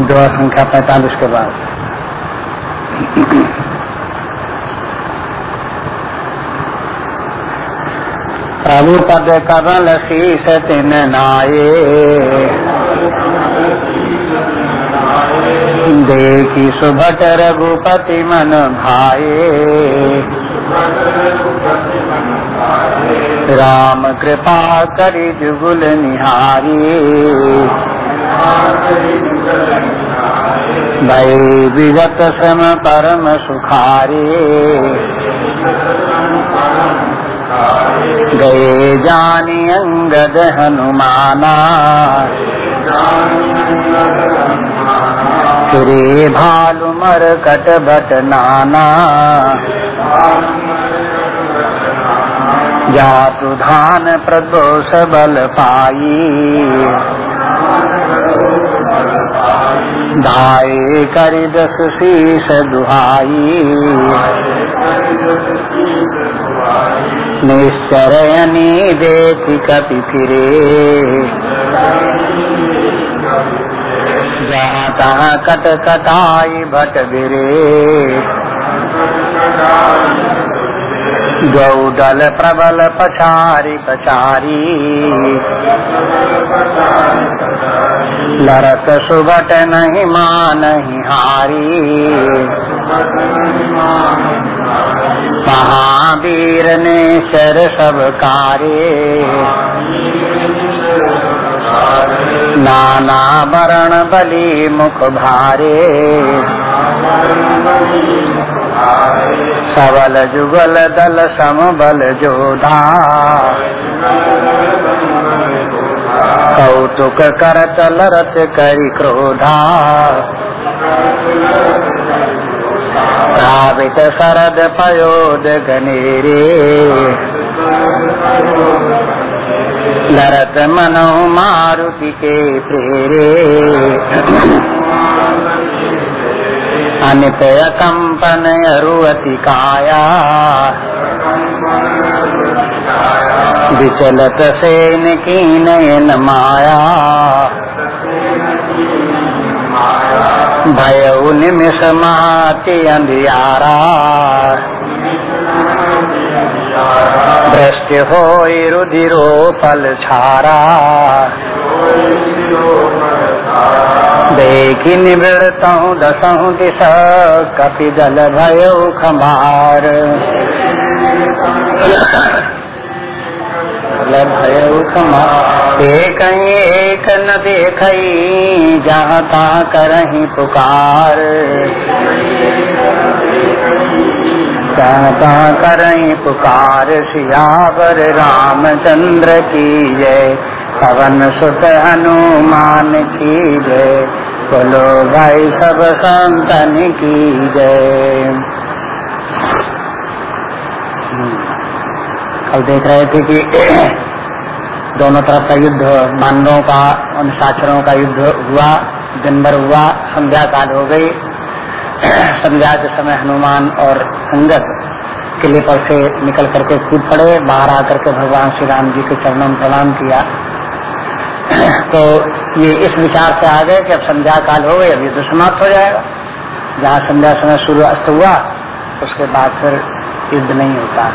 दुआ संख्या पैतालीस के बाद। प्रभु पद कमल शीस तिन नाये। देखी सुभट रघुपति मन भाए राम कृपा करी जुगुल निहारी। भय विगत श्रम परम सुखारी गए जानी अंगद हनुमाना फिरे भालु मर कट बट नाना। जातु धान प्रदोष बल पाई धाये करि दस शीस दुहाई। निश्चरयनी देखी कपि फिरे। जहाँ तहाँ कट कटाई भट बिरे गौदल प्रबल पछारी पछारी। लरत सुबट नहीं मान हारी। महावीर ने शर सब कारे। नाना वरण बलि मुख भारे। सबल जुगल दल सम बल जोधा। कौतुक करत लरत करी क्रोधा। धावित शरद पयोद गनेरे लरत मनो मारुति के प्रेरे। अनित कंपन अरुअति काया विचलत सेन की नयन माया भय निमिष माति अंधियारा भ्रष्ट हो रुधिरो पल छारा देखी निवृत दसहु दिशा कपि दल भयो खमार। भयो एक एक न देख, जहाँ तहाँ करही पुकार। जहाँ तहाँ करही पुकार, सियावर रामचंद्र की जय। पवन सुत हनुमान की जय। बोलो भाई सब संतन की जय। कल देख रहे थे कि दोनों तरफ़ का युद्ध मानवों का, उन साक्षरों का युद्ध हुआ, दिन भर हुआ, संध्या काल हो गई। संध्या के समय हनुमान और अंगद किले पर से निकल करके कूद पड़े, बाहर आकर के भगवान श्री राम जी के चरणों में प्रणाम किया। तो ये इस विचार से आ गए कि अब संध्या काल हो गई, अब युद्ध समाप्त हो जाएगा। जहाँ संध्या समय सूर्य अस्त हुआ, उसके बाद फिर युद्ध नहीं होता।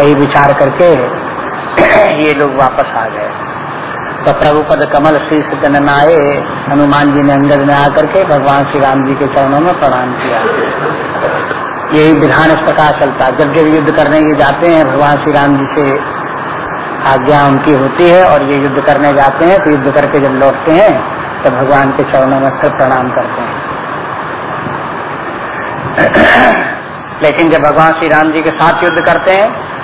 यही विचार करके ये लोग वापस आ गए। तो प्रभु पद कमल श्री सत्यन आए हनुमान जी ने अंगद में आकर के भगवान श्री राम जी के चरणों में प्रणाम किया। यही विधान इस प्रकार चलता। जब जब युद्ध करने के जाते हैं, भगवान श्री राम जी से आज्ञा उनकी होती है और ये युद्ध करने जाते हैं तो युद्ध करके जब लौटते हैं तो भगवान के चरणों में फिर प्रणाम करते हैं। लेकिन जब भगवान श्री राम जी के साथ युद्ध करते हैं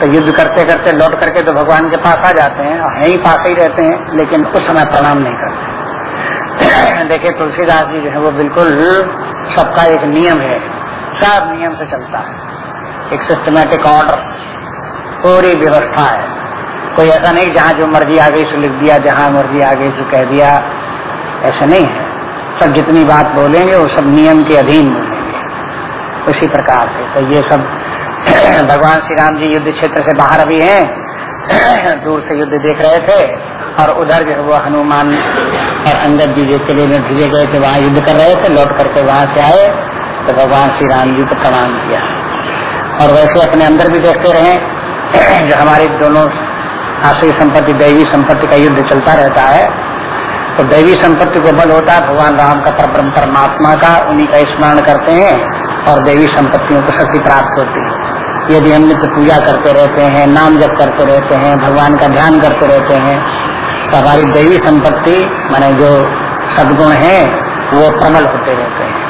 तो युद्ध करते करते लौट करके तो भगवान के पास आ जाते हैं और यहीं पास ही रहते हैं, लेकिन उस समय प्रणाम नहीं करते। देखिए, तुलसीदास जी जो है, वो बिल्कुल सबका एक नियम है, सब नियम से चलता है। एक सिस्टमेटिक ऑर्डर पूरी व्यवस्था है। कोई ऐसा नहीं, जहाँ जो मर्ज़ी आ गई सो लिख दिया, जहाँ मर्ज़ी आ गई सो कह दिया। ऐसा नहीं है। सब जितनी बात बोलेंगे, वो सब नियम के अधीन बोलेंगे। उसी प्रकार से। तो ये सब भगवान श्री राम जी युद्ध क्षेत्र से बाहर भी हैं। दूर से युद्ध देख रहे थे और उधर जो वो हनुमान और अंदर जी जो किले में भेजे गए थे, वहाँ युद्ध कर रहे थे। लौट करके वहाँ से आए तो भगवान श्री राम जी को प्रणाम किया। और वैसे अपने अंदर भी देखते रहे, जो हमारे दोनों आश्री संपत्ति, दैवी संपत्ति का युद्ध चलता रहता है। तो दैवी संपत्ति को बल होता है, भगवान राम का परब्रह्म परमात्मा का, उन्हीं का स्मरण करते हैं और दैवी संपत्तियों को शक्ति प्राप्त होती है। यदि हम नित्य पूजा करते रहते हैं, नाम जप करते रहते हैं, भगवान का ध्यान करते रहते हैं तो हमारी दैवी संपत्ति, माने जो सदगुण है, वो प्रबल होते रहते हैं।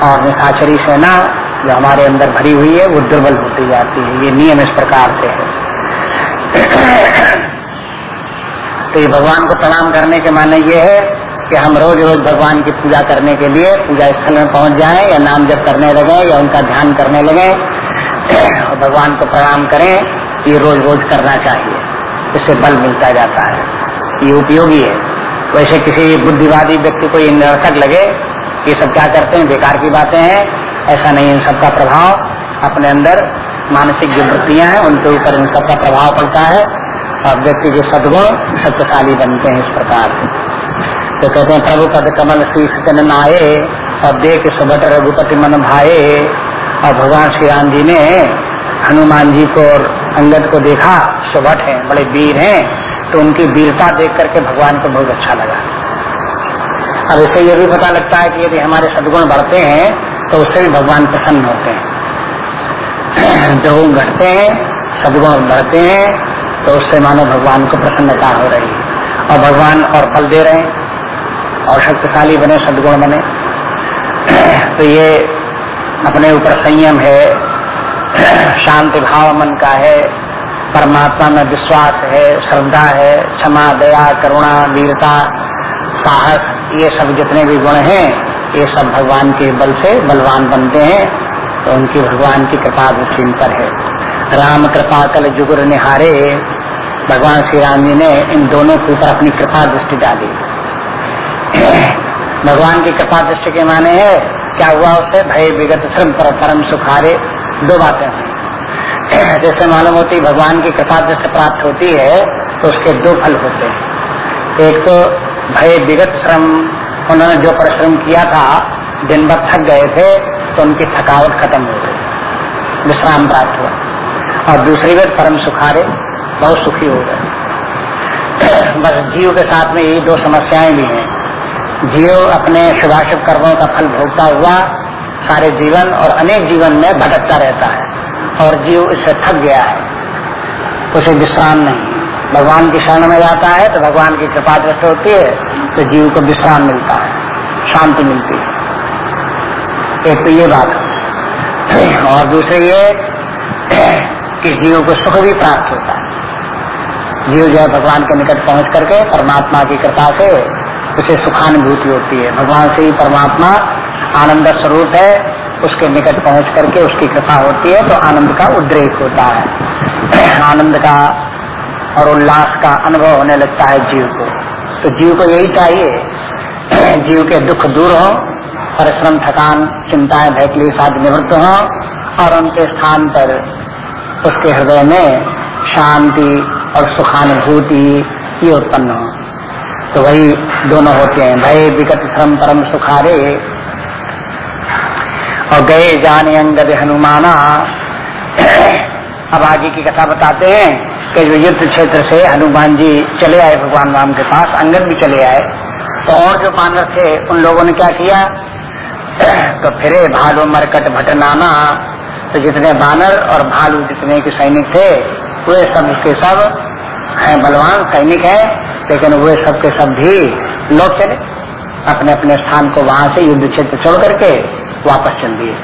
और निशाचरी सेना जो हमारे अंदर भरी हुई है, वो दुर्बल होती जाती है। ये नियम इस प्रकार से है। तो ये भगवान को प्रणाम करने के माने ये है कि हम रोज रोज भगवान की पूजा करने के लिए पूजा स्थल में पहुँच जाएँ या नाम जप करने लगे या उनका ध्यान करने लगे और भगवान को प्रणाम करें, ये रोज रोज करना चाहिए। इससे बल मिलता जाता है। ये उपयोगी है। वैसे किसी बुद्धिवादी व्यक्ति को ये निरर्थक लगे ये सब क्या करते हैं, बेकार की बातें हैं, ऐसा नहीं इन सबका प्रभाव अपने अंदर मानसिक जो वृत्तियाँ हैं, उनके ऊपर इन सबका प्रभाव पड़ता है और व्यक्ति के सदगुण, शक्तिशाली बनते हैं इस प्रकार तो कहते हैं, प्रभु पद कमल शीर्ष जन आए और देख सुबट रघुपति मन भाए और भगवान श्री राम जी ने हनुमान जी को और अंगद को देखा, सुभट है, बड़े वीर हैं तो उनकी वीरता देख करके भगवान को बहुत अच्छा लगा। अब इससे ये भी पता लगता है कि यदि हमारे सदगुण बढ़ते हैं तो उससे भी भगवान प्रसन्न होते हैं। जो घटते हैं सदगुण बढ़ते हैं तो उससे मानो भगवान को प्रसन्नता हो रही है। और भगवान और फल दे रहे हैं, और शक्तिशाली बने, सदगुण बने। तो ये अपने ऊपर संयम है, शांति भाव मन का है, परमात्मा में विश्वास है, श्रद्धा है, क्षमा, दया, करुणा, वीरता, साहस, ये सब जितने भी गुण हैं, ये सब भगवान के बल से बलवान बनते हैं। तो उनकी भगवान की कृपा दृष्टि पर है। राम कृपा कल जुगुर निहारे, भगवान श्री राम जी ने इन दोनों के ऊपर अपनी कृपा दृष्टि डाली। भगवान की कृपा दृष्टि के माने है, क्या हुआ उसे? भय, विगत श्रम पर, परम सुखारे, दो बातें जैसे मालूम होती भगवान की कृपा दृष्टि प्राप्त होती है तो उसके दो फल होते हैं। एक तो भय, विगत श्रम, उन्होंने जो परिश्रम किया था, दिन भर थक गए थे तो उनकी थकावट खत्म हो गई। विश्राम प्राप्त हुआ। और दूसरी बात, परम सुखारे बहुत सुखी हो गए। बस जीव के साथ में यही दो समस्याएँ भी हैं। जीव अपने शुभाशुभ कर्मों का फल भोगता हुआ सारे जीवन और अनेक जीवन में भटकता रहता है और जीव इससे थक गया है। उसे विश्राम नहीं। भगवान की शरण में जाता है तो भगवान की कृपा दृष्ट होती है तो जीव को विश्राम मिलता है, शांति मिलती है। एक तो ये बात। और दूसरे ये, कि जीव को सुख भी प्राप्त होता है। जीव जो है भगवान के निकट पहुँच करके परमात्मा की कृपा से उसे सुखानुभूति होती है। भगवान से ही परमात्मा आनंद स्वरूप है, उसके निकट पहुँच करके उसकी कृपा होती है तो आनंद का उद्रेक होता है। आनंद का और उल्लास का अनुभव होने लगता है जीव को। तो जीव को यही चाहिए, जीव के दुख दूर हो परिश्रम, थकान, चिंताएँ भैकली साथ निवृत्त हो और उनके स्थान पर उसके हृदय में शांति और सुखानुभूति ये उत्पन्न हो। तो वही दोनों होते हैं, भय, विगत श्रम परम सुखारे। और गए, जाने, अंगद, हनुमाना। अब आगे की कथा बताते हैं कि जो युद्ध क्षेत्र से हनुमान जी चले आए भगवान राम के पास, अंगद भी चले आए। तो और जो बानर थे, उन लोगों ने क्या किया? तो फिरे भालू मरकट भटनाना तो जितने बानर और भालू जितने के सैनिक थे, वे सब के सब हैं, बलवान सैनिक हैं, लेकिन वे सब के सब भी लौट चले अपने अपने स्थान को वहाँ से युद्ध क्षेत्र छोड़ करके वापस चल दिए।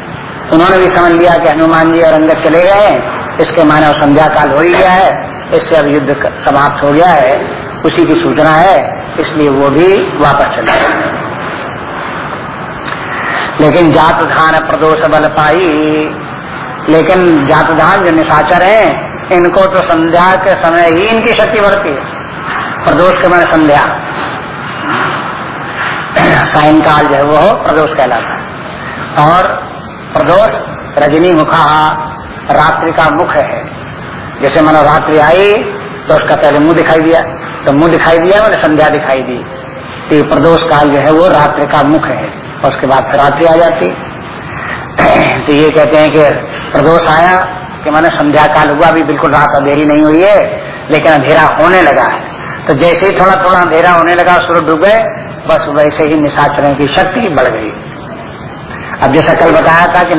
उन्होंने भी समझ लिया कि हनुमान जी और अंदर चले गए इसके माने संध्या काल हो ही गया है। इससे अब युद्ध समाप्त हो गया है। उसी की सूचना है। इसलिए वो भी वापस चले गए। लेकिन जात धान प्रदोष बल पाई। लेकिन जात धान जो निशाचर है, इनको तो संध्या के समय ही इनकी शक्ति बढ़ती है। प्रदोष के मैंने संध्या। सायंकाल जो है वो प्रदोष कहलाता है। और प्रदोष रजनी मुखा रात्रि का मुख है। जैसे मानो रात्रि आई तो उसका पहले मुँह दिखाई दिया। तो मुँह दिखाई दिया, मैंने संध्या दिखाई दी। तो प्रदोष काल जो है वो रात्रि का मुख है। और उसके बाद फिर रात्रि आ जाती। तो ये कहते हैं कि प्रदोष आया कि मैंने संध्या काल हुआ, अभी बिल्कुल रात अंधेरी नहीं हुई है, लेकिन अंधेरा होने लगा है। तो जैसे ही थोड़ा थोड़ा अंधेरा होने लगा सूर्य डूबे बस वैसे ही निशाचरों की शक्ति बढ़ गई। अब जैसा कल बताया था कि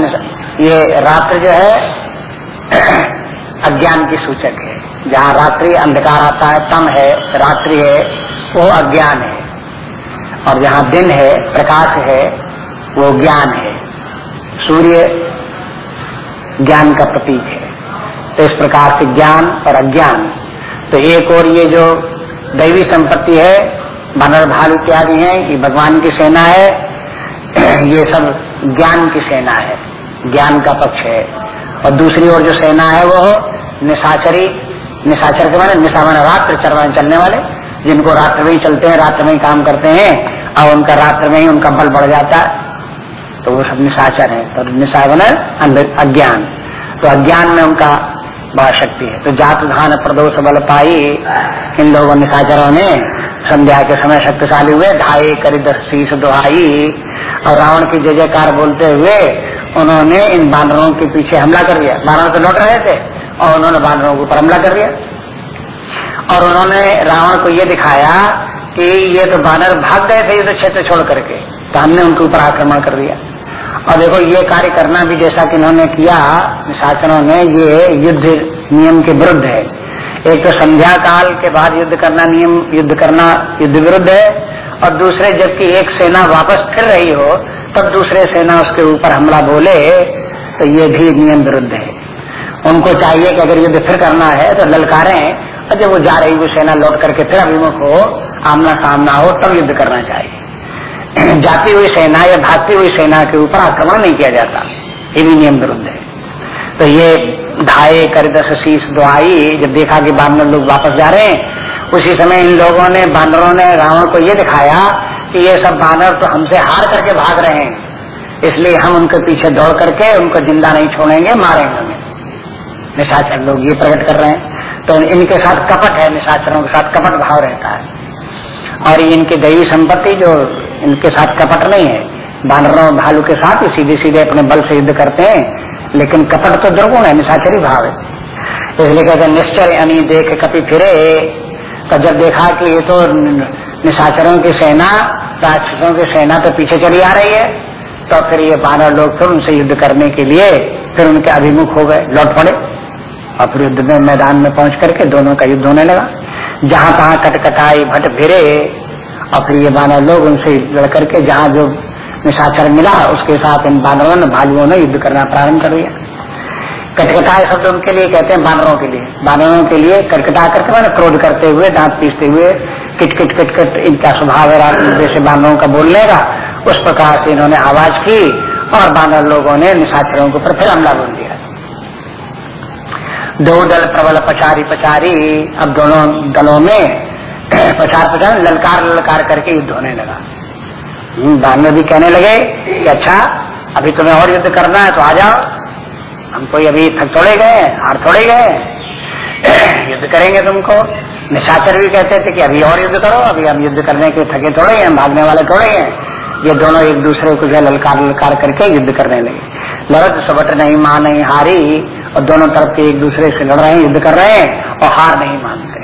ये रात्र जो है, अज्ञान की सूचक है। जहाँ रात्रि अंधकार आता है तम है, रात्रि है, वो अज्ञान है। और जहाँ दिन है, प्रकाश है, वो ज्ञान है। सूर्य ज्ञान का प्रतीक है। तो इस प्रकार से ज्ञान और अज्ञान। तो एक और ये जो दैवी संपत्ति है बानर भालू इत्यादि है, ये भगवान की सेना है। ये सब ज्ञान की सेना है। ज्ञान का पक्ष है। और दूसरी ओर जो सेना है, वो निशाचरी, निशाचर के माने निशा माने रात्र चरवा चलने वाले। जिनको रात्र में ही चलते हैं रात्र में ही काम करते हैं, और उनका रात्र में ही उनका बल बढ़ जाता है। तो वो सब निशाचर है तो बने अज्ञान। तो अज्ञान में उनका बहुत शक्ति है। तो जात, धान, प्रदोष, बल, पाई इन लोगों निशाचरों ने संध्या के समय शक्तिशाली हुए? ढाई करी दस शीस दुहाई। और रावण की जय जयकार बोलते हुए उन्होंने इन बानरों के पीछे हमला कर दिया। बानर तो लौट रहे थे और उन्होंने बानरों के ऊपर हमला कर दिया। और उन्होंने रावण को ये दिखाया कि ये तो बानर भाग गए थे युद्ध क्षेत्र छोड़ करके तो हमने उनके ऊपर आक्रमण कर दिया। और देखो, ये कार्य करना भी जैसा कि इन्होंने किया, शासनों ने ये युद्ध नियम के विरुद्ध है। एक तो संध्या काल के बाद युद्ध करना नियम, युद्ध करना युद्ध विरुद्ध है, और दूसरे जबकि एक सेना वापस फिर रही हो, तब दूसरे सेना उसके ऊपर हमला बोले तो ये भी नियम विरुद्ध है। उनको चाहिए कि अगर युद्ध फिर करना है तो ललकारें और जब वो जा रही वो सेना लौट करके फिर अभिमुख हो आमना सामना हो, तब युद्ध करना चाहिए। जाती हुई सेना या भागती हुई सेना के ऊपर आक्रमण नहीं किया जाता। ये भी नियम विरुद्ध है। तो ये ढाई कर दस शीश दुआई जब देखा कि बानर लोग वापस जा रहे हैं, उसी समय इन लोगों ने, बानरों ने, रावण को ये दिखाया कि ये सब बानर तो हमसे हार करके भाग रहे हैं। इसलिए हम उनके पीछे दौड़ करके उनको ज़िंदा नहीं छोड़ेंगे, मारेंगे हमें निशाचर लोग ये प्रकट कर रहे हैं। तो इनके साथ कपट है, निशाचरों के साथ कपट भाव रहता है। और इनकी दैवी संपत्ति जो इनके साथ कपट नहीं है बानरों भालू के साथ ही सीधे सीधे अपने बल से युद्ध करते हैं, लेकिन कपट तो दुर्गुण है, निशाचरी भाव है। इसलिए कहते निश्चय यानी देख कपि फिरे। तो जब देखा कि ये तो निशाचरों की सेना, राक्षसों की सेना तो पीछे चली आ रही है तो फिर ये बानर लोग फिर उनसे युद्ध करने के लिए फिर उनके अभिमुख हो गए, लौट पड़े। और फिर युद्ध में मैदान में पहुँच करके दोनों का युद्ध होने लगा। जहाँ तहां कटकटाई भट फिरे और फिर ये बानर लोग उनसे लड़ करके जहाँ जो निशाचर मिला, उसके साथ इन बानरों ने, भालुओं ने युद्ध करना प्रारंभ कर दिया। कटकटाए शब्द उनके लिए कहते हैं बानरों के लिए। बानरों के लिए कटकटा करके मैंने क्रोध करते हुए, दांत पीसते हुए किट किट किट किट इनका स्वभाव है जैसे बानरों का बोलने का, उस प्रकार से इन्होंने आवाज़ की और बानर लोगों ने निशाचरों के ऊपर फिर हमला बोल दिया। दो दल प्रबल पचारी पचारी अब दोनों दलों में पचार पचार ललकार ललकार करके युद्ध होने लगा। बाद में भी कहने लगे कि अच्छा अभी तुम्हें और युद्ध करना है तो आ जाओ। हम कोई अभी थक थोड़े गए हार थोड़े गए युद्ध करेंगे तुमको। निशाचर भी कहते थे कि अभी और युद्ध करो, अभी हम युद्ध करने के थके थोड़े हैं, भागने वाले थोड़े हैं। ये दोनों एक दूसरे को जो ललकार ललकार करके युद्ध करने लगे। लड़त सबट नहीं, माँ नहीं हारी। और दोनों तरफ़ के एक दूसरे से लड़ रहे हैं, युद्ध कर रहे हैं और हार नहीं मानते।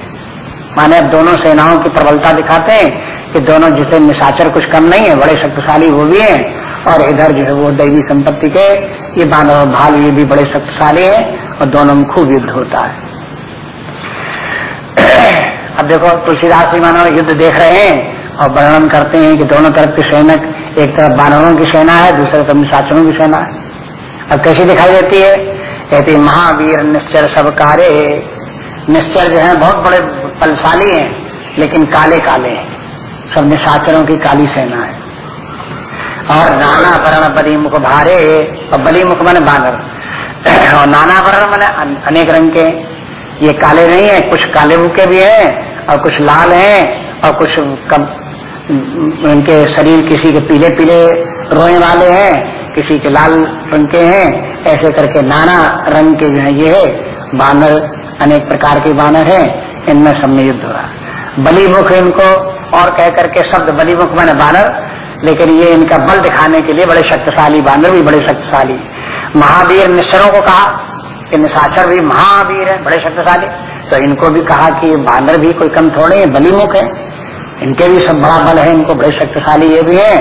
माने अब दोनों सेनाओं की प्रबलता दिखाते हैं कि दोनों जिसे निशाचर कुछ कम नहीं है, बड़े शक्तिशाली वो भी हैं और इधर जो है वो दैवी संपत्ति के ये बानव भाल ये भी बड़े शक्तिशाली है और दोनों में खूब युद्ध होता है। अब देखो, तुलसीदास जी मानव युद्ध देख रहे हैं और वर्णन करते हैं कि दोनों तरफ़ के सैनिक, एक तरफ़ बानरों की सेना है, दूसरे तरफ़ निशाचरों की सेना है। अब कैसी दिखाई देती है? कहती, महावीर, निश्चर सब कार्य निश्चर जो है, बहुत बड़े बलशाली हैं, लेकिन काले काले हैं। सब निशाचरों की काली सेना है। और नाना वर्ण बली मुख भारे और बली मुख मैंने बानर। और नाना वर्ण मैंने अनेक रंग के। ये काले नहीं है, कुछ काले मुखे भी हैं, और कुछ लाल हैं, और कुछ कम उनके शरीर किसी के पीले पीले रोए वाले हैं। किसी के लाल रंग के हैं, ऐसे करके नाना रंग के जो है, ये है, बानर, अनेक प्रकार के बानर हैं, इनमें सब युद्ध हो रहा बलिमुख इनको, और कह करके शब्द बलिमुख मैंने बानर, लेकिन ये इनका बल दिखाने के लिए बड़े शक्तिशाली बानर भी बड़े शक्तिशाली। महावीर निश्चरों को कहा कि निशाचर भी महावीर है, बड़े शक्तिशाली। तो इनको भी कहा कि बानर भी कोई कम थोड़े बलिमुख है। इनके भी बड़ा बल है, इनको बड़े शक्तिशाली ये भी है।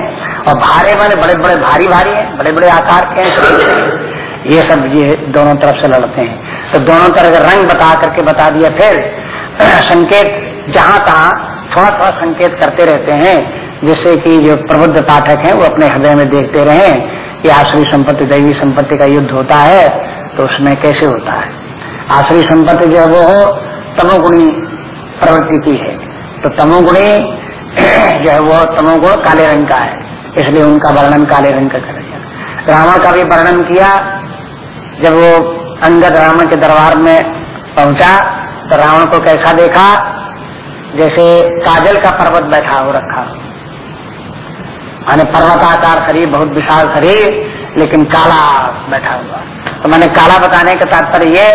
और भारे माने बड़े बड़े भारी भारी हैं बड़े बड़े आकार के हैं ये सब ये दोनों तरफ़ से लड़ते हैं। तो दोनों तरफ़ रंग बता करके बता दिया, फिर संकेत जहाँ तहा थोड़ा थोड़ा संकेत करते रहते हैं, जिससे कि जो प्रबुद्ध पाठक हैं, वो अपने हृदय में देखते रहे कि आश्री संपत्ति, दैवी संपत्ति का युद्ध होता है तो उसमें कैसे होता है। आश्री संपत्ति जो है वो तमोगुणी प्रवृत्ति की है तो तमोगुणी जो है वो तमोगुण काले रंग का है, इसलिए उनका वर्णन काले रंग का कर दिया रावण का भी वर्णन किया, जब वो अंगद रावण के दरबार में पहुँचा तो रावण को कैसा देखा? जैसे काजल का पर्वत बैठा हो रखा माने पर्वताकार शरीर बहुत विशाल शरीर, लेकिन काला बैठा हुआ। तो मैंने काला बताने का तात्पर्य ये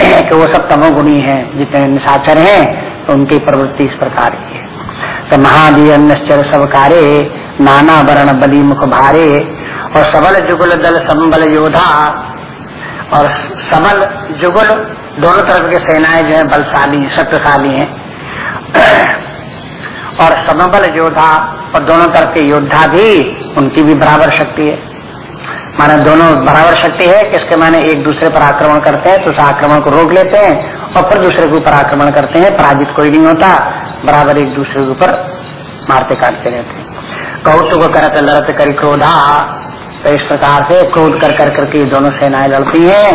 कि वो सब तमोगुणी हैं, जितने निशाचर हैं तो उनकी प्रवृत्ति इस प्रकार की है। तो महावीर निश्चर सब कार्य नाना वर्ण बली मुख भारे और सबल जुगल दल संबल योधा और सबल जुगल दोनों तरफ़ के सेनाएँ जो है बलशाली शक्तिशाली हैं। और समबल योद्धा और दोनों तरफ़ के योद्धा भी, उनकी भी बराबर शक्ति है। माने दोनों बराबर शक्ति है, किसके माने एक दूसरे पर आक्रमण करते हैं तो उस आक्रमण को रोक लेते हैं और फिर दूसरे के ऊपर आक्रमण करते हैं, पराजित कोई नहीं होता, बराबर एक दूसरे के ऊपर मारते काटते रहते हैं। कौतुक करत लड़त करी क्रोधा तो इस प्रकार से क्रोध कर कर करके दोनों सेनाएँ लड़ती हैं,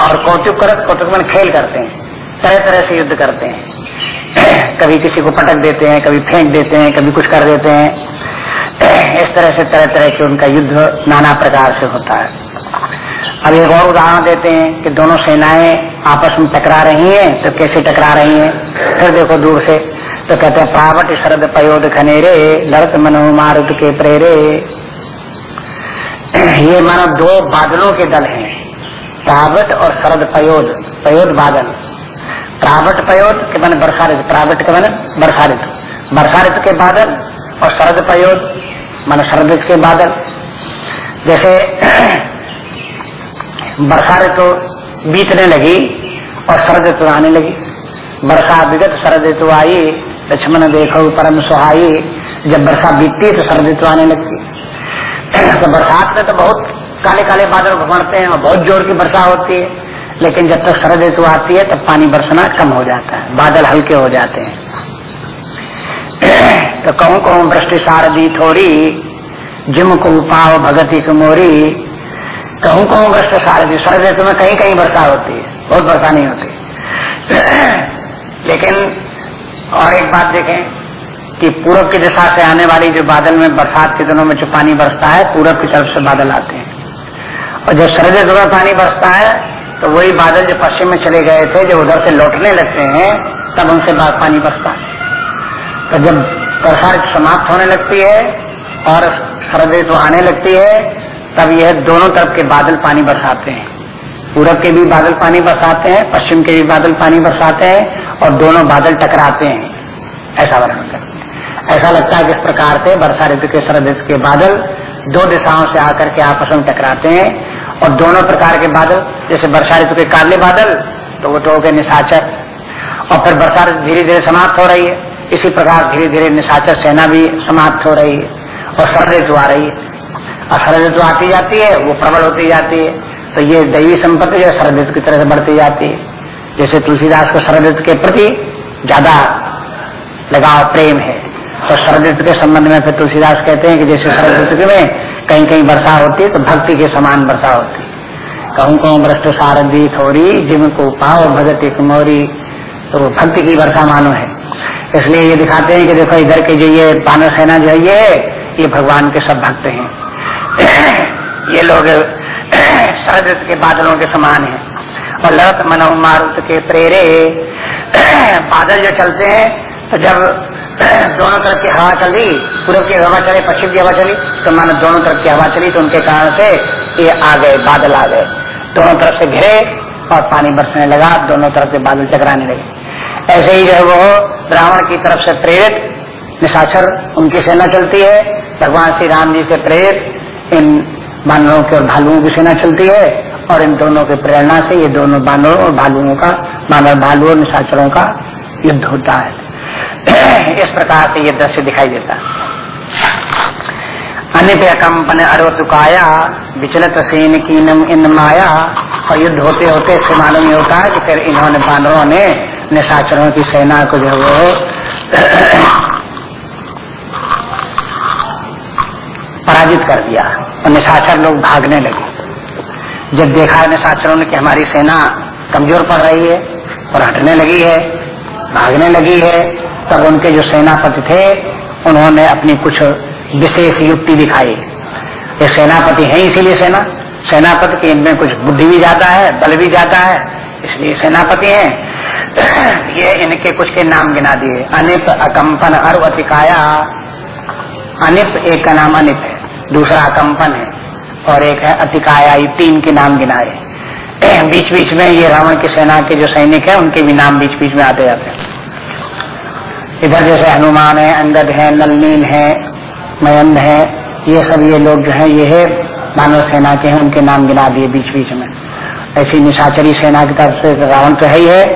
और कौतुक करत, कौतुक मन खेल करते हैं, तरह तरह से युद्ध करते हैं। कभी किसी को पटक देते हैं, कभी फेंक देते हैं, कभी कुछ कर देते हैं। इस तरह से तरह तरह के उनका युद्ध नाना प्रकार से होता है। अब एक और उदाहरण देते हैं कि दोनों सेनाएँ आपस में टकरा रही हैं तो कैसे टकरा रही हैं? फिर देखो दूर से तो कहते हैं प्रावट शरद पयोद खनेरे लड़त मनो के प्रेरे। ये मानो दो बादलों के दल हैं प्रावट और शरद पयोद पयोद बादल। प्रावट पयोद के मैंने वर्षा ऋतु प्रावट के मैंने वर्षा ऋतु वर्षा ऋतु के बादल और शरद पयोद मैंने शरद के बादल। जैसे वर्षा ऋतु बीतने लगी और शरद ऋतु आने लगी। वर्षा विगत शरद ऋतु आई, लक्ष्मण देखो परम सुहाई। जब वर्षा बीतती है तो शरद ऋतु आने लगती तो बरसात में तो बहुत काले काले बादल घुमड़ते हैं और बहुत ज़ोर की वर्षा होती है। लेकिन जब तक शरद ऋतु आती है, तब पानी बरसना कम हो जाता है, बादल हल्के हो जाते हैं। तो कहूँ कहूँ वृष्टि सारदी थोड़ी, जिम को पाओ भगती कुमोरी कहूँ कहूँ वृष्ट सारदी शरद ऋतु में कहीं कहीं वर्षा होती है, बहुत वर्षा नहीं होती। लेकिन और एक बात देखें कि पूर्व की दिशा से आने वाली जो बादल में बरसात के दिनों में जो पानी बरसता है, पूरब की तरफ़ से बादल आते हैं। और जब शरद ऋतु में पानी बरसता है तो वही बादल जो पश्चिम में चले गए थे जो उधर से लौटने लगते हैं, तब उनसे पानी बरसता है। तो जब वर्षा समाप्त होने लगती है, और शरद ऋतु आने लगती है तब यह दोनों तरफ़ के बादल पानी बरसाते हैं। पूरब के भी बादल पानी बरसाते हैं, पश्चिम के भी बादल पानी बरसाते हैं और दोनों बादल टकराते हैं। ऐसा वर्णन करते हैं। ऐसा लगता है कि इस प्रकार से वर्षा ऋतु के शरद ऋतु के बादल दो दिशाओं से आकर के आपस में टकराते हैं और दोनों प्रकार के बादल, जैसे वर्षा ऋतु के काले बादल तो वो तो हो गए निशाचर। और फिर वर्षा धीरे धीरे समाप्त हो रही है। इसी प्रकार धीरे धीरे निशाचर सेना भी समाप्त हो रही है और शरद ऋतु आ रही है। और ऋतु आती जाती है, वो प्रबल होती जाती है। तो ये दैवी संपत्ति जो शरद ऋतु की तरह से बढ़ती जाती है। जैसे तुलसीदास को शरद ऋतु के प्रति ज़्यादा लगाव, प्रेम है। तो शरद ऋतु के संबंध में फिर तुलसीदास कहते हैं कि जैसे शरद ऋतु में कहीं कहीं वर्षा होती है तो भक्ति के समान वर्षा होती कहूँ कहूँ, भ्रष्ट सारदी थोड़ी जिम को पाओ भगत कुमोरी तो भक्ति की वर्षा मानो है। इसलिए ये दिखाते हैं कि देखो, इधर के जो ये पानव सेना जो है, ये ये भगवान के सब भक्त हैं। ये लोग शरद के बादलों के समान हैं। और लड़त मनो मारुत के प्रेरे बादल जो चलते हैं तो जब दोनों तरफ़ की हवा चली पूर्व की हवा चली, पश्चिम की हवा चली तो मानो दोनों तरफ़ की हवा चली तो उनके कारण से ये आ गए, बादल आ गए। दोनों तरफ़ से घिरे और पानी बरसने लगा, दोनों तरफ़ से बादल चकराने लगे। ऐसे ही जो वो रावण की तरफ़ से प्रेरित, निशाचर उनकी सेना चलती है, भगवान श्री राम जी से प्रेरित इन बानरों के और भालुओं की सेना चलती है और इन दोनों की प्रेरणा से ये दोनों बानरों और भालुओं का, बानर भालुओं निशाचरों का युद्ध होता है। इस प्रकार से ये दृश्य दिखाई देता है। अनिप्य कंपन अरोतुकाया विचलित सेन की नम इन माया, और युद्ध होते होते इससे मालूम होता है कि फिर इन्होंने बानरों ने निशाचरों की सेना को जो पराजित कर दिया। और निशाचर लोग भागने लगे। जब देखा निशाचरों ने कि हमारी सेना कमज़ोर पड़ रही है, और हटने लगी है, भागने लगी है, तब उनके जो सेनापति थे, उन्होंने अपनी कुछ विशेष युक्ति दिखाई। ये सेनापति है इसीलिए सेना। सेनापति के इनमें कुछ बुद्धि भी जाता है, बल भी जाता है, इसलिए सेनापति हैं। ये इनके कुछ के नाम गिना दिए। अनिप अकंपन, अरवतिकाया। अनिप एक का नाम अनिप है। दूसरा अकंपन है और एक है अतिकाया तीन के नाम गिनाए। बीच बीच में ये रावण की सेना के जो सैनिक है, उनके भी नाम बीच बीच में आते जाते हैं। इधर जैसे हनुमान है, अंगद है, नलनील है, मयंद है, ये सब ये लोग जो है, ये है मानव सेना के हैं, उनके नाम गिना दिए बीच बीच में। ऐसी निशाचरी सेना की तरफ़ से रावण तो है ही है,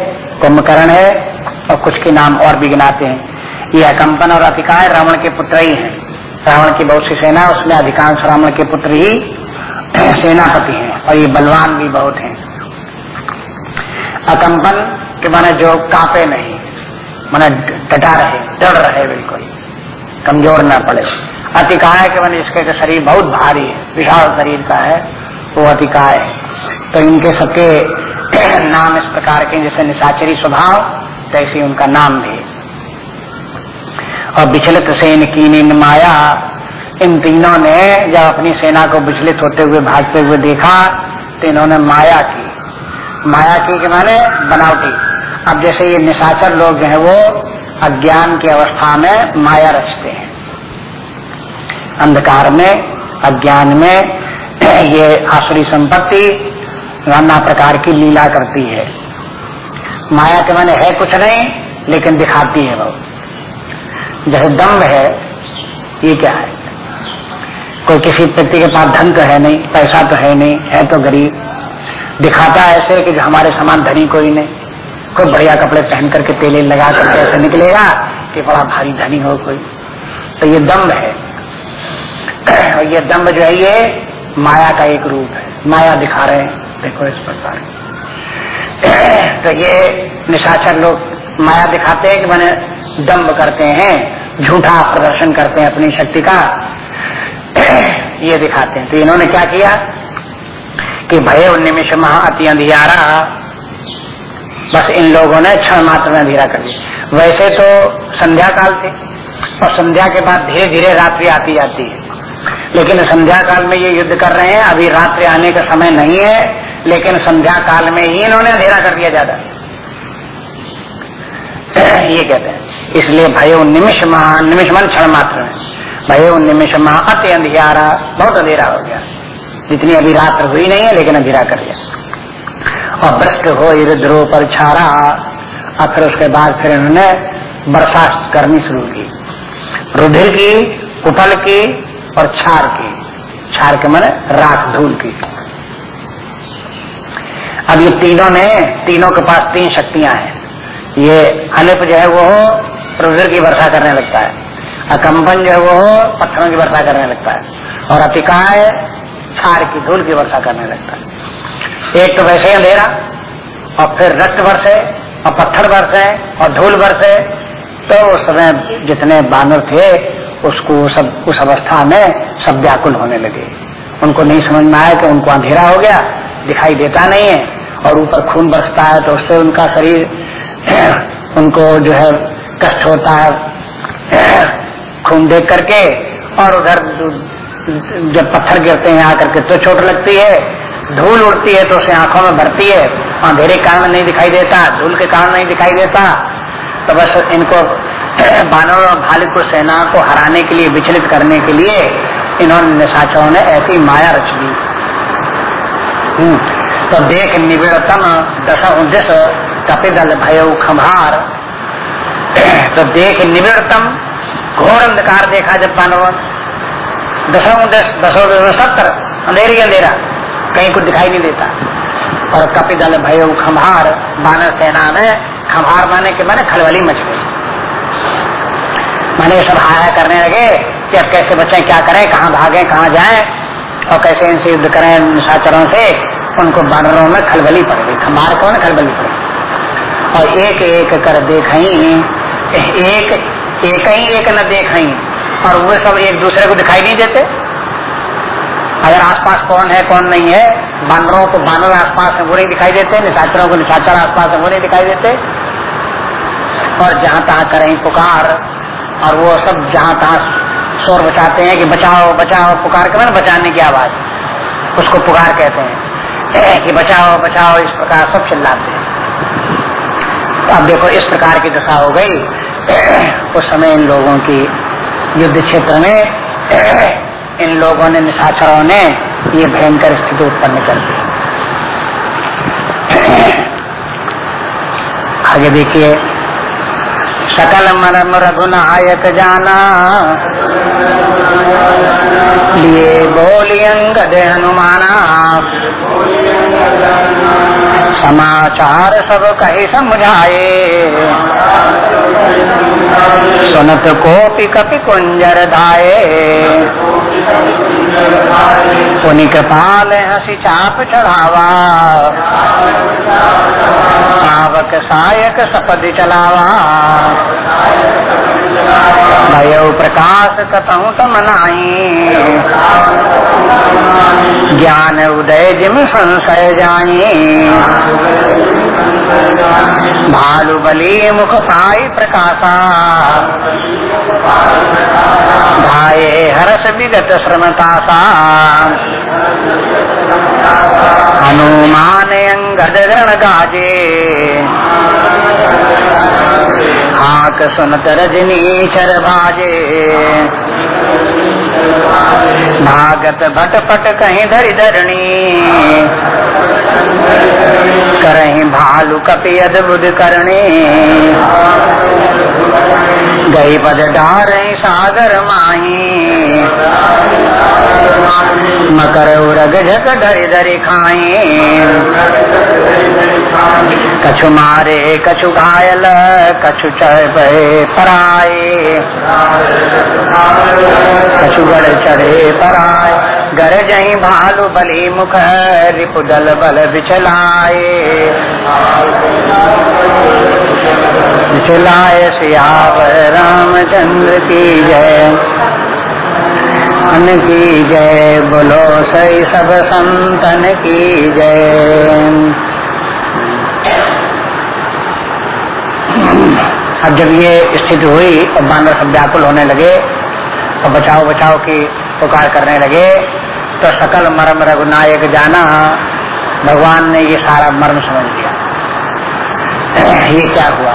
कुंभकर्ण है, और कुछ के नाम और भी गिनाते हैं। ये अकंपन और अतिकाय रावण के पुत्र ही हैं। रावण की बहुत सी सेना, उसमें अधिकांश रावण के पुत्र ही सेनापति हैं और ये बलवान भी बहुत हैं। अकंपन के माने जो कापे नहीं, माने डटा रहे, डर रहे बिल्कुल, कमज़ोर न पड़े। अतिकाय के मन इसके के शरीर बहुत भारी है, विशाल शरीर का है, वो अतिकाय है। तो इनके सबके नाम इस प्रकार के जैसे निशाचरी स्वभाव, तैसे उनका नाम भी और विचलित सेन की माया, इन तीनों ने जब अपनी सेना को विचलित होते हुए भागते हुए देखा तो इन्होंने माया की। माया की के माने बनावटी। अब जैसे ये निशाचर लोग है वो अज्ञान की अवस्था में माया रचते हैं। अंधकार में, अज्ञान में ये आसुरी संपत्ति नाना प्रकार की लीला करती है। माया के माने है कुछ नहीं, लेकिन दिखाती है बहुत जैसे दम्भ है, ये क्या है? कोई किसी व्यक्ति के पास धन तो है नहीं, पैसा तो है नहीं, है तो गरीब। दिखाता है ऐसे कि हमारे समान धनी कोई नहीं। कोई बढ़िया कपड़े पहन करके तेले लगा करके ऐसे निकलेगा कि बड़ा भारी धनी हो कोई। तो ये दम्भ है। और ये दम्भ जो है, ये माया का एक रूप है। माया दिखा रहे हैं। देखो इस प्रकार। तो ये निशाचर लोग माया दिखाते हैं कि मैंने दम्भ करते हैं, झूठा प्रदर्शन करते हैं अपनी शक्ति का। ये दिखाते हैं। तो इन्होंने क्या किया कि भय उन्निमिष महा अति अंधियारा। बस इन लोगों ने क्षण मात्र में अंधेरा कर दिया। वैसे तो संध्या काल थे, और संध्या के बाद धीरे धीरे रात्रि आती जाती है। लेकिन संध्या काल में ये युद्ध कर रहे हैं, अभी रात्रि आने का समय नहीं है, लेकिन संध्या काल में ही इन्होंने अंधेरा कर दिया ज़्यादा। ये कहते हैं। इसलिए भयो निमिष महा, निमिष मन क्षण मात्र में भयो निमिष महा, अति अंधियारा, बहुत अंधेरा हो गया। जितनी अभी रात्र हुई नहीं है, लेकिन अंधेरा कर दिया। और भ्रष्ट हो रुद्रो पर छारा और फिर उसके बाद फिर इन्होंने वर्षा करनी शुरू की। रुधिर की, कुपल की और छार की। छार के मैंने राख धूल की। अब ये तीनों ने, तीनों के पास तीन शक्तियाँ हैं। ये अनिप जो है वो रुधिर की वर्षा करने लगता है। अकंपन जो है वो पत्थरों की वर्षा करने लगता है और अतिकाय छार की धूल की वर्षा करने लगता है। एक तो वैसे ही अंधेरा और फिर रक्त बरसे और पत्थर बरसे और धूल बरसे तो उस समय जितने बानर थे, उसको सब, उस अवस्था में सब व्याकुल होने लगे। उनको नहीं समझ में आया कि उनको अंधेरा हो गया, दिखाई देता नहीं है। और ऊपर खून बरसता है तो उससे उनका शरीर उनको जो है कष्ट होता है। खून देख करके और उधर जब पत्थर गिरते हैं आकर के तो चोट लगती है। धूल उड़ती है तो उसे आँखों में भरती है। अंधेरे कारण नहीं दिखाई देता धूल के कारण नहीं दिखाई देता। तो बस इनको बानर और भालुक सेना को हराने के लिए विचलित करने के लिए इन्होंने निशाचरों ने ऐसी माया रच दी। हम्म, तो देख निविड़तम दस उदिस कपिदल भय खम्हार तो देख निविड़तम घोर अंधकार देखा जब मानव दसों दस दसों सत्तर, अंधेरी अंधेरा, कहीं कुछ दिखाई नहीं देता। और कपिदल भय खम्हार बानर सेना में खम्हार माने के माने खलबली मच गई। माने सब हाया करने लगे कि अब कैसे बच्चे क्या करें, कहाँ भागे, कहाँ जाएँ, और कैसे इनसे युद्ध करें निशाचरों से, उनको बानरों में खलबली पड़ गई। खम्बार कौन खलबली पड़? गई और एक एक कर देख एक एक ही, एक न देख और वो सब एक दूसरे को दिखाई नहीं देते। अगर आसपास कौन है, कौन नहीं है, बानरों को, बानर आसपास है वो नहीं दिखाई देते, निशाचरों को निशाचर आसपास है वो नहीं दिखाई देते। और जहाँ तहां करें पुकार, और वो सब जहाँ तहां शोर बचाते हैं कि बचाओ बचाओ, पुकार के मैंने बचाने की आवाज़। उसको पुकार कहते हैं। कि बचाओ बचाओ, इस प्रकार सब चिल्लाते हैं। तो अब देखो, इस प्रकार की दशा हो गई। उस समय इन लोगों की युद्ध क्षेत्र में, इन लोगों ने निशाचरों ने ये भयंकर स्थिति उत्पन्न कर दी। आगे देखिए, सकल मरम रघुनायक जाना, लिए बोली अंगद हनुमाना। समाचार सब कही समझाए। सुनत कोपि कपि कुंजर धाये पुनि कृपाल हसी चाप चढ़ावा। पावक सायक सपद चलावा। भय प्रकाश कतहु तमनाई ज्ञान उदय जिम संशय जाई भालु बली मुख पाई प्रकाशा। भाए हर्ष विगत श्रमतासा हनुमान अंगद रण गाजे। हाक सुनत रजनी चर भाजे। भागत भट पट कहीं धरि धरणी। करही भालु कपि अद्भुत करणी। गई पद डार सागर माही। मकर उरग झक डरे डरे खाए कछु मारे कछु घायल, कछु चढ़े पराए। कछु गढ़ चढ़े पराए। गर जही भालू बली मुख रिपुदल बल बिचलाए बिचलाए सियावर रामचंद्र की जय। मन की जय, बोलो सही सब संतन की जय। अब जब ये स्थिति हुई और बानर सब व्याकुल होने लगे और बचाओ बचाओ की पुकार करने लगे। तो सकल मर्म रघुनायक जाना, भगवान ने ये सारा मर्म समझ लिया। ये क्या हुआ?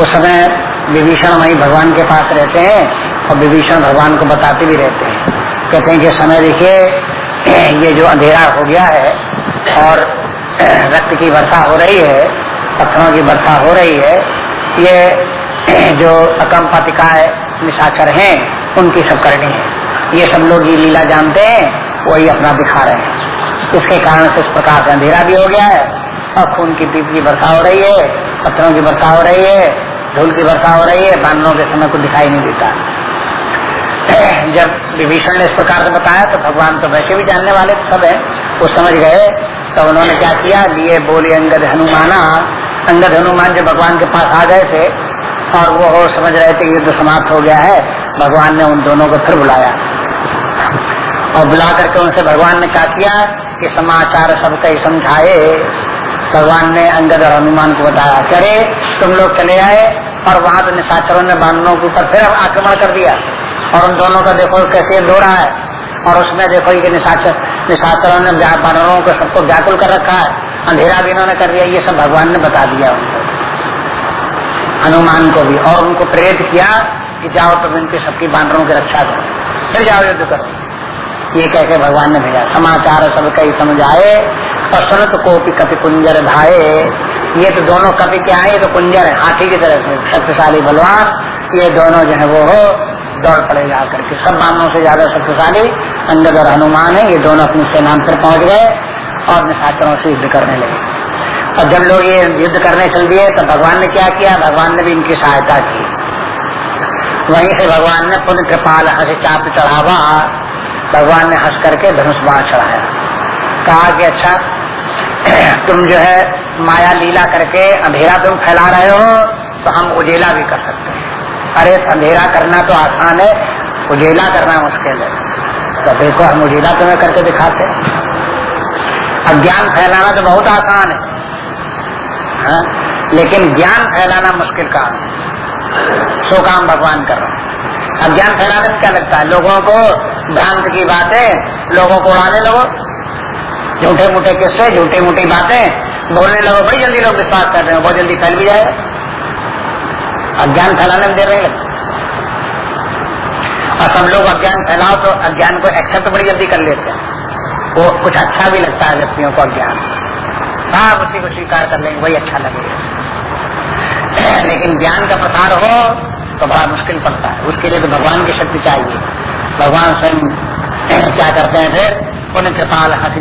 उस समय विभीषण वही भगवान के पास रहते हैं, और विभीषण भगवान को बताते भी रहते हैं। कहते हैं कि समय देखिए, ये जो अंधेरा हो गया है, और रक्त की वर्षा हो रही है, पत्थरों की वर्षा हो रही है ये जो अकम पतिकाय निशाचर हैं, उनकी सब करनी है। ये सब लोग ये लीला जानते हैं, वही अपना दिखा रहे हैं। इसके कारण से इस प्रकार से अंधेरा भी हो गया है। और खून की दीप की वर्षा हो रही है, पत्थरों की वर्षा हो रही है, धूल की वर्षा हो रही है, बानरों के समय को दिखाई नहीं देता। जब विभीषण ने इस प्रकार से बताया तो भगवान तो वैसे भी जानने वाले सब है। वो समझ गए तो उन्होंने क्या किया, लिए बोले, अंगद हनुमाना अंगद हनुमान जब भगवान के पास आ गए थे और वो हो समझ रहे थे कि युद्ध समाप्त हो गया है, भगवान ने उन दोनों को फिर बुलाया। और बुला करके उनसे भगवान ने क्या किया कि समाचार सबका ही समझाए। भगवान ने अंगद और हनुमान को बताया करे तुम लोग चले आए और वहाँ तो निशाचरों ने बानरों के ऊपर फिर आक्रमण कर दिया। और उन दोनों का देखो कैसे दो रहा है। और उसमें देखो ये निशाचर निशाचरों ने बानरों को सबको व्याकुल कर रखा है। अंधेरा भी इन्होंने कर दिया, ये सब भगवान ने बता दिया उनको। हनुमान को भी, और उनको प्रेरित किया कि जाओ तुम इनके सबकी बानरों की रक्षा करो। फिर जाओ युद्ध करो। ये कह के भगवान ने भेजा। समाचार सब कई समझ आए, और सुनत को भी कपि कुंजर धाये। ये तो दोनों कपि क्या है ये तो कुंजर है, हाथी की तरह से, शक्तिशाली बलवान। ये दोनों जो है वो हो, दौड़ पड़े जा करके सब बानों से ज़्यादा शक्तिशाली अंदर और हनुमान है, ये दोनों अपनी सेना पर पहुँच गए। और निशाचरों से युद्ध करने लगे। और जब लोग ये युद्ध करने चल दिए तो भगवान ने क्या किया? भगवान ने भी इनकी सहायता की। वहीं से भगवान ने पुण्य कृपाल हंस चाप चढ़ावा, भगवान ने हंस करके धनुष बाण चढ़ाया। कहा कि अच्छा तुम जो है माया लीला करके अंधेरा तुम फैला रहे हो तो हम उजेला भी कर सकते हैं। अरे, अंधेरा करना तो आसान है, उजेला करना मुश्किल है। तो देखो, हम उजेला तुम्हें करके दिखाते अज्ञान फैलाना तो बहुत आसान है। हा? लेकिन ज्ञान फैलाना मुश्किल काम है। सो काम भगवान कर रहा है। अज्ञान फैलाने में क्या लगता है? लोगों को भ्रांत की बातें, लोगों को उड़ाने लगो। झूठे मूठे किस्से झूठी मूठी बातें, बोलने लगो बड़ी जल्दी लोग विश्वास कर रहे हैं, बहुत जल्दी फैल भी जाएगा। अज्ञान फैलाने में देर नहीं लगता। और सब लोग अज्ञान फैलाओ तो अज्ञान को एक्सेप्ट बड़ी जल्दी कर लेते हैं। वो कुछ अच्छा भी लगता है व्यक्तियों को अज्ञान। साफ़ उसी को स्वीकार कर लेंगे, वही अच्छा लगेगा। लेकिन ज्ञान का प्रसार हो तो बड़ा मुश्किल पड़ता है। उसके लिए तो भगवान की शक्ति चाहिए। भगवान स्वयं क्या करते हैं फिर? उन्हें कृपाल हसी